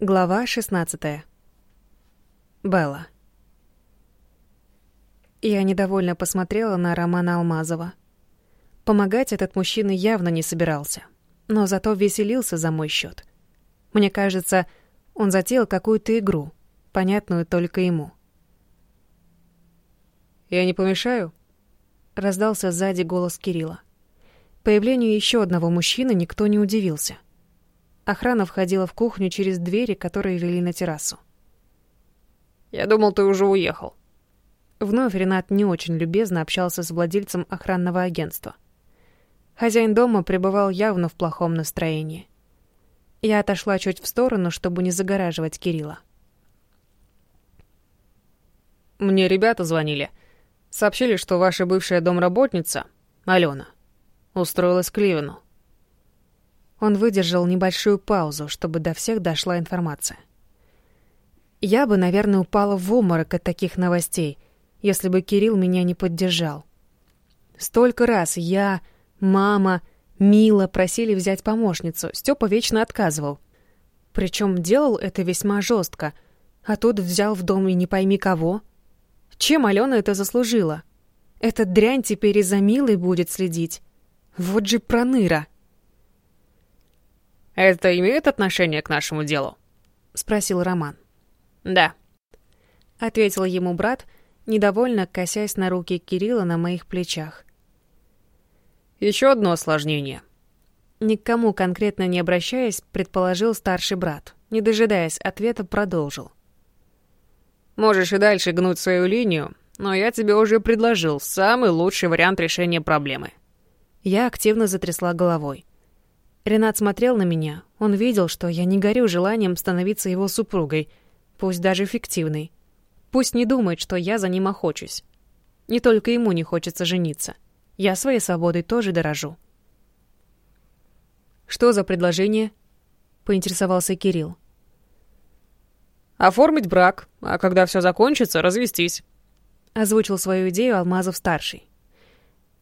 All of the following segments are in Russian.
Глава 16. Белла. Я недовольно посмотрела на Романа Алмазова. Помогать этот мужчина явно не собирался, но зато веселился за мой счет. Мне кажется, он затеял какую-то игру, понятную только ему. «Я не помешаю?» — раздался сзади голос Кирилла. Появлению еще одного мужчины никто не удивился — Охрана входила в кухню через двери, которые вели на террасу. «Я думал, ты уже уехал». Вновь Ренат не очень любезно общался с владельцем охранного агентства. Хозяин дома пребывал явно в плохом настроении. Я отошла чуть в сторону, чтобы не загораживать Кирилла. «Мне ребята звонили. Сообщили, что ваша бывшая домработница, Алена, устроилась к Ливину. Он выдержал небольшую паузу, чтобы до всех дошла информация. Я бы, наверное, упала в обморок от таких новостей, если бы Кирилл меня не поддержал. Столько раз я, мама, Мила просили взять помощницу, Степа вечно отказывал. Причем делал это весьма жестко, а тут взял в дом и не пойми кого. Чем Алена это заслужила? Эта дрянь теперь и за Милой будет следить. Вот же проныра. «Это имеет отношение к нашему делу?» — спросил Роман. «Да», — ответил ему брат, недовольно косясь на руки Кирилла на моих плечах. «Еще одно осложнение». Никому конкретно не обращаясь, предположил старший брат. Не дожидаясь ответа, продолжил. «Можешь и дальше гнуть свою линию, но я тебе уже предложил самый лучший вариант решения проблемы». Я активно затрясла головой. Ренат смотрел на меня. Он видел, что я не горю желанием становиться его супругой, пусть даже фиктивной. Пусть не думает, что я за ним охочусь. Не только ему не хочется жениться. Я своей свободой тоже дорожу. «Что за предложение?» — поинтересовался Кирилл. «Оформить брак, а когда все закончится, развестись», — озвучил свою идею Алмазов-старший.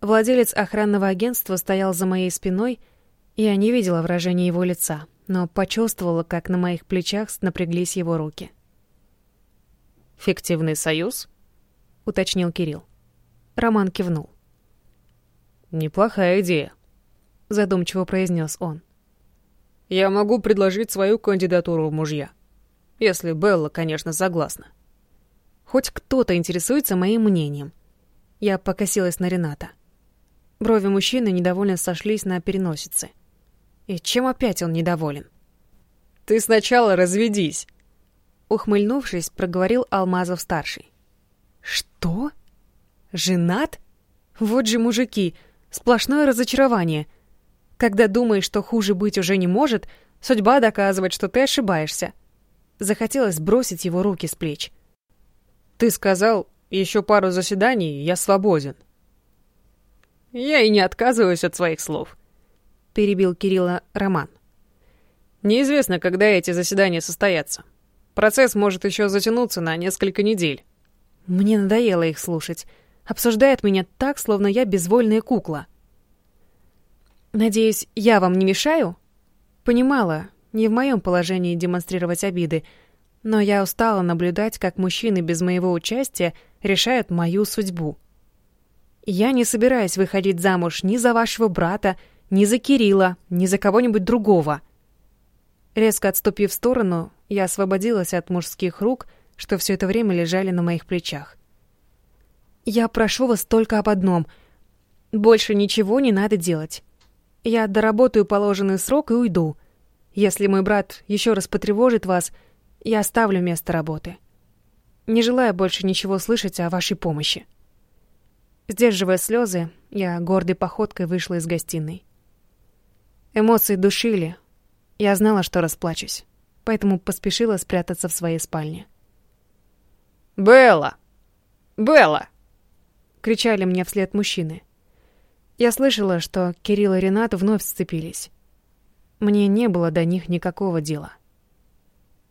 Владелец охранного агентства стоял за моей спиной — я не видела выражения его лица, но почувствовала, как на моих плечах напряглись его руки. «Фиктивный союз?» — уточнил Кирилл. Роман кивнул. «Неплохая идея», — задумчиво произнес он. «Я могу предложить свою кандидатуру в мужья. Если Белла, конечно, согласна». Хоть кто-то интересуется моим мнением. Я покосилась на Рената. Брови мужчины недовольно сошлись на переносице. И чем опять он недоволен? «Ты сначала разведись!» Ухмыльнувшись, проговорил Алмазов-старший. «Что? Женат? Вот же мужики, сплошное разочарование. Когда думаешь, что хуже быть уже не может, судьба доказывает, что ты ошибаешься». Захотелось сбросить его руки с плеч. «Ты сказал, еще пару заседаний, я свободен». «Я и не отказываюсь от своих слов», перебил Кирилла Роман. Неизвестно, когда эти заседания состоятся. Процесс может еще затянуться на несколько недель. Мне надоело их слушать. Обсуждает меня так, словно я безвольная кукла. Надеюсь, я вам не мешаю? Понимала, не в моем положении демонстрировать обиды, но я устала наблюдать, как мужчины без моего участия решают мою судьбу. Я не собираюсь выходить замуж ни за вашего брата, ни за Кирилла, ни за кого-нибудь другого. Резко отступив в сторону, я освободилась от мужских рук, что все это время лежали на моих плечах. «Я прошу вас только об одном. Больше ничего не надо делать. Я доработаю положенный срок и уйду. Если мой брат еще раз потревожит вас, я оставлю место работы. Не желаю больше ничего слышать о вашей помощи». Сдерживая слезы, я гордой походкой вышла из гостиной. Эмоции душили. Я знала, что расплачусь, поэтому поспешила спрятаться в своей спальне. «Белла! Белла!» — кричали мне вслед мужчины. Я слышала, что Кирилл и Ренат вновь сцепились. Мне не было до них никакого дела.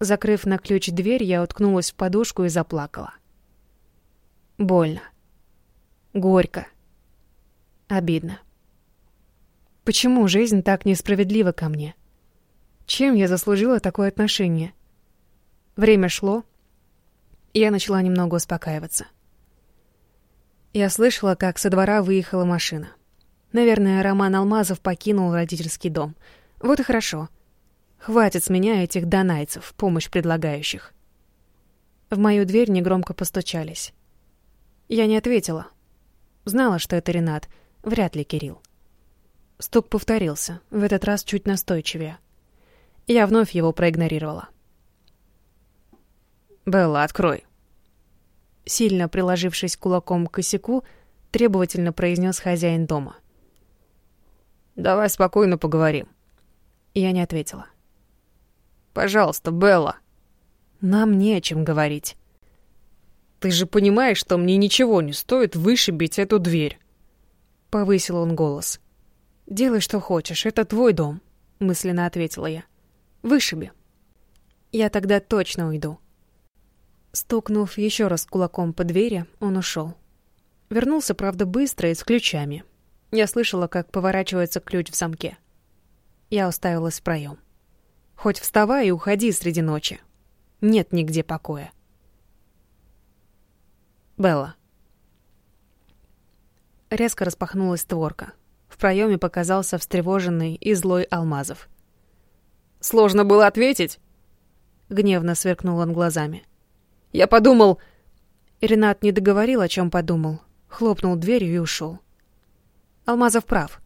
Закрыв на ключ дверь, я уткнулась в подушку и заплакала. Больно. Горько. Обидно. Почему жизнь так несправедлива ко мне? Чем я заслужила такое отношение? Время шло, и я начала немного успокаиваться. Я слышала, как со двора выехала машина. Наверное, Роман Алмазов покинул родительский дом. Вот и хорошо. Хватит с меня этих донайцев, помощь предлагающих. В мою дверь негромко постучались. Я не ответила. Знала, что это Ренат, вряд ли Кирилл. Стук повторился, в этот раз чуть настойчивее. Я вновь его проигнорировала. «Белла, открой!» Сильно приложившись кулаком к косяку, требовательно произнес хозяин дома. «Давай спокойно поговорим». Я не ответила. «Пожалуйста, Белла». «Нам не о чем говорить». «Ты же понимаешь, что мне ничего не стоит вышибить эту дверь?» Повысил он голос. «Делай, что хочешь, это твой дом», — мысленно ответила я. «Вышиби». «Я тогда точно уйду». Стукнув еще раз кулаком по двери, он ушел. Вернулся, правда, быстро и с ключами. Я слышала, как поворачивается ключ в замке. Я уставилась в проем. Хоть вставай и уходи среди ночи. Нет нигде покоя. Белла. Резко распахнулась створка. В проеме показался встревоженный и злой Алмазов. «Сложно было ответить?» Гневно сверкнул он глазами. Я подумал...» Ренат не договорил, о чем подумал. Хлопнул дверью и ушел. Алмазов прав.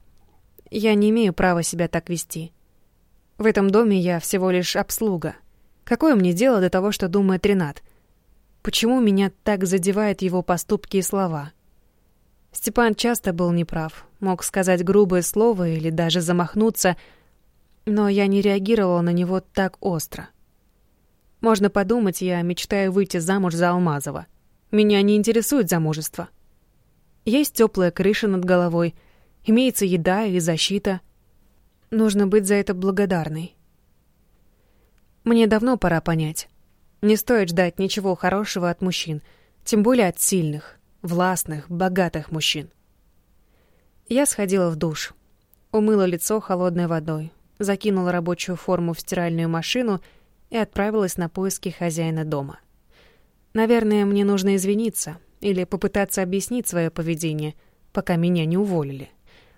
Я не имею права себя так вести. В этом доме я всего лишь обслуга. Какое мне дело до того, что думает Ренат? Почему меня так задевают его поступки и слова? Степан часто был неправ, мог сказать грубое слово или даже замахнуться, но я не реагировала на него так остро. Можно подумать, я мечтаю выйти замуж за Алмазова. Меня не интересует замужество. Есть теплая крыша над головой, имеется еда и защита. Нужно быть за это благодарной. Мне давно пора понять. Не стоит ждать ничего хорошего от мужчин, тем более от сильных, властных, богатых мужчин. Я сходила в душ, умыла лицо холодной водой, закинула рабочую форму в стиральную машину — и отправилась на поиски хозяина дома. Наверное, мне нужно извиниться или попытаться объяснить свое поведение, пока меня не уволили.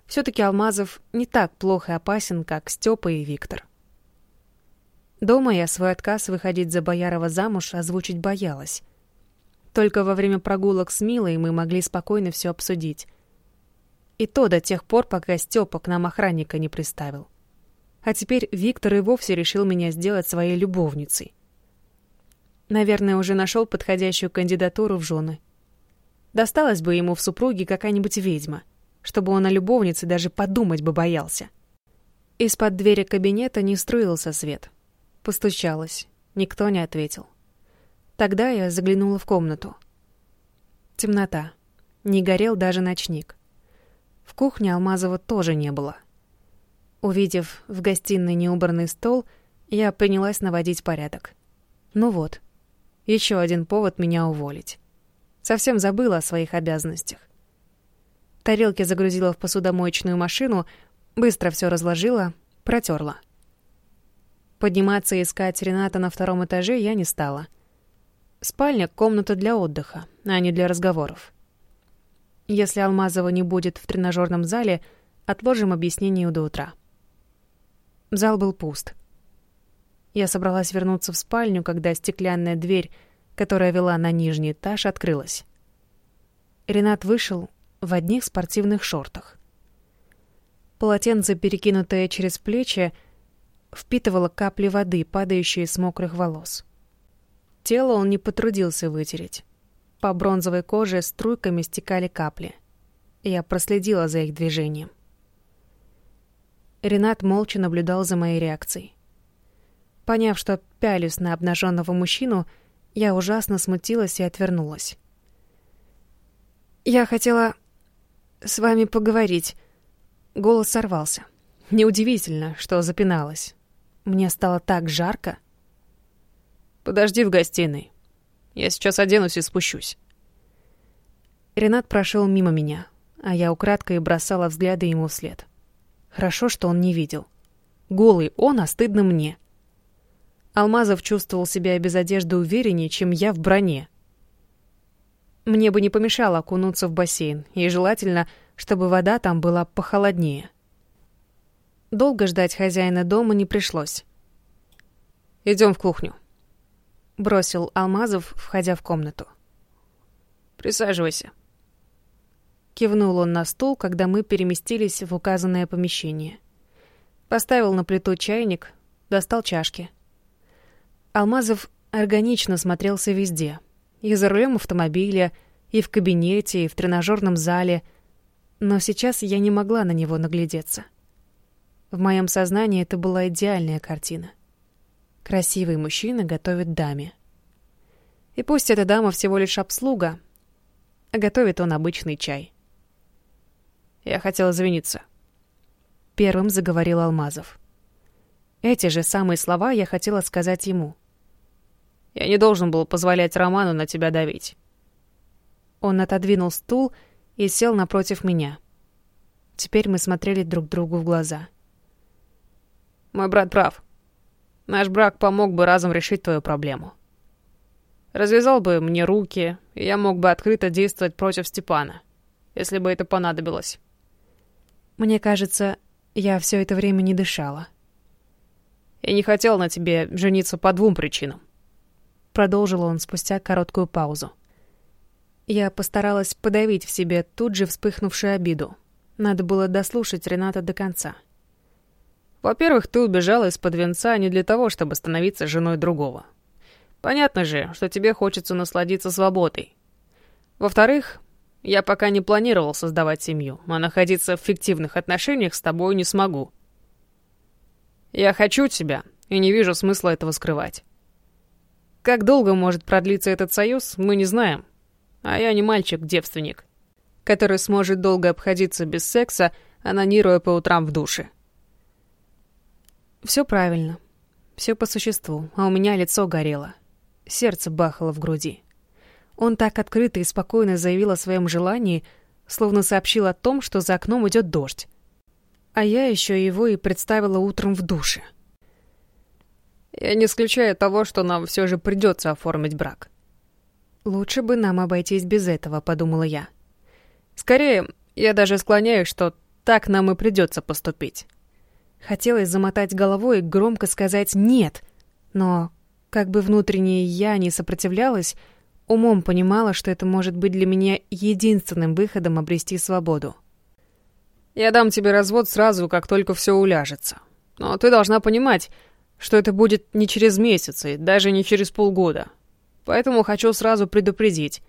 Все-таки Алмазов не так плохо и опасен, как Степа и Виктор. Дома я свой отказ выходить за Боярова замуж озвучить боялась. Только во время прогулок с Милой мы могли спокойно все обсудить. И то до тех пор, пока Степа к нам охранника не приставил. А теперь Виктор и вовсе решил меня сделать своей любовницей. Наверное, уже нашел подходящую кандидатуру в жены. Досталась бы ему в супруге какая-нибудь ведьма, чтобы он о любовнице даже подумать бы боялся. Из-под двери кабинета не струился свет. Постучалась. Никто не ответил. Тогда я заглянула в комнату. Темнота. Не горел даже ночник. В кухне Алмазова тоже не было. Увидев в гостиной неубранный стол, я принялась наводить порядок. Ну вот, еще один повод меня уволить. Совсем забыла о своих обязанностях. Тарелки загрузила в посудомоечную машину, быстро все разложила, протерла. Подниматься и искать Рената на втором этаже я не стала. Спальня — комната для отдыха, а не для разговоров. Если Алмазова не будет в тренажерном зале, отложим объяснение до утра. Зал был пуст. Я собралась вернуться в спальню, когда стеклянная дверь, которая вела на нижний этаж, открылась. Ренат вышел в одних спортивных шортах. Полотенце, перекинутое через плечи, впитывало капли воды, падающие с мокрых волос. Тело он не потрудился вытереть. По бронзовой коже струйками стекали капли. Я проследила за их движением. Ренат молча наблюдал за моей реакцией. Поняв, что пялюсь на обнаженного мужчину, я ужасно смутилась и отвернулась. «Я хотела с вами поговорить». Голос сорвался. Неудивительно, что запиналась. Мне стало так жарко. «Подожди в гостиной. Я сейчас оденусь и спущусь». Ренат прошел мимо меня, а я украдкой бросала взгляды ему вслед. Хорошо, что он не видел. Голый он, а стыдно мне. Алмазов чувствовал себя без одежды увереннее, чем я в броне. Мне бы не помешало окунуться в бассейн, и желательно, чтобы вода там была похолоднее. Долго ждать хозяина дома не пришлось. Идем в кухню», — бросил Алмазов, входя в комнату. «Присаживайся». Кивнул он на стул, когда мы переместились в указанное помещение. Поставил на плиту чайник, достал чашки. Алмазов органично смотрелся везде. И за рулем автомобиля, и в кабинете, и в тренажерном зале. Но сейчас я не могла на него наглядеться. В моем сознании это была идеальная картина. Красивый мужчина готовит даме. И пусть эта дама всего лишь обслуга, а готовит он обычный чай. Я хотел извиниться. Первым заговорил Алмазов. Эти же самые слова я хотела сказать ему. Я не должен был позволять Роману на тебя давить. Он отодвинул стул и сел напротив меня. Теперь мы смотрели друг другу в глаза. Мой брат прав. Наш брак помог бы разом решить твою проблему. Развязал бы мне руки, и я мог бы открыто действовать против Степана, если бы это понадобилось. Мне кажется, я все это время не дышала. Я не хотел на тебе жениться по двум причинам. Продолжил он спустя короткую паузу. Я постаралась подавить в себе тут же вспыхнувшую обиду. Надо было дослушать Рената до конца. Во-первых, ты убежала из-под венца не для того, чтобы становиться женой другого. Понятно же, что тебе хочется насладиться свободой. Во-вторых, я пока не планировал создавать семью, а находиться в фиктивных отношениях с тобой не смогу. Я хочу тебя и не вижу смысла этого скрывать. Как долго может продлиться этот союз, мы не знаем. А я не мальчик-девственник, который сможет долго обходиться без секса, анонируя по утрам в душе. Все правильно. Все по существу, а у меня лицо горело. Сердце бахало в груди. Он так открыто и спокойно заявил о своем желании, словно сообщил о том, что за окном идет дождь. А я еще его и представила утром в душе. Я не исключаю того, что нам все же придется оформить брак. Лучше бы нам обойтись без этого, подумала я. Скорее, я даже склоняюсь, что так нам и придется поступить. Хотелось замотать головой и громко сказать «нет», но, как бы внутренне я не сопротивлялась, Умом понимала, что это может быть для меня единственным выходом обрести свободу. «Я дам тебе развод сразу, как только все уляжется. Но ты должна понимать, что это будет не через месяц и даже не через полгода. Поэтому хочу сразу предупредить.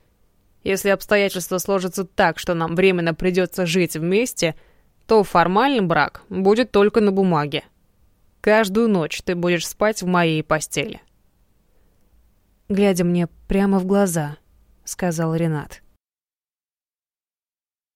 Если обстоятельства сложатся так, что нам временно придется жить вместе, то формальный брак будет только на бумаге. Каждую ночь ты будешь спать в моей постели» глядя мне прямо в глаза, сказал Ренат.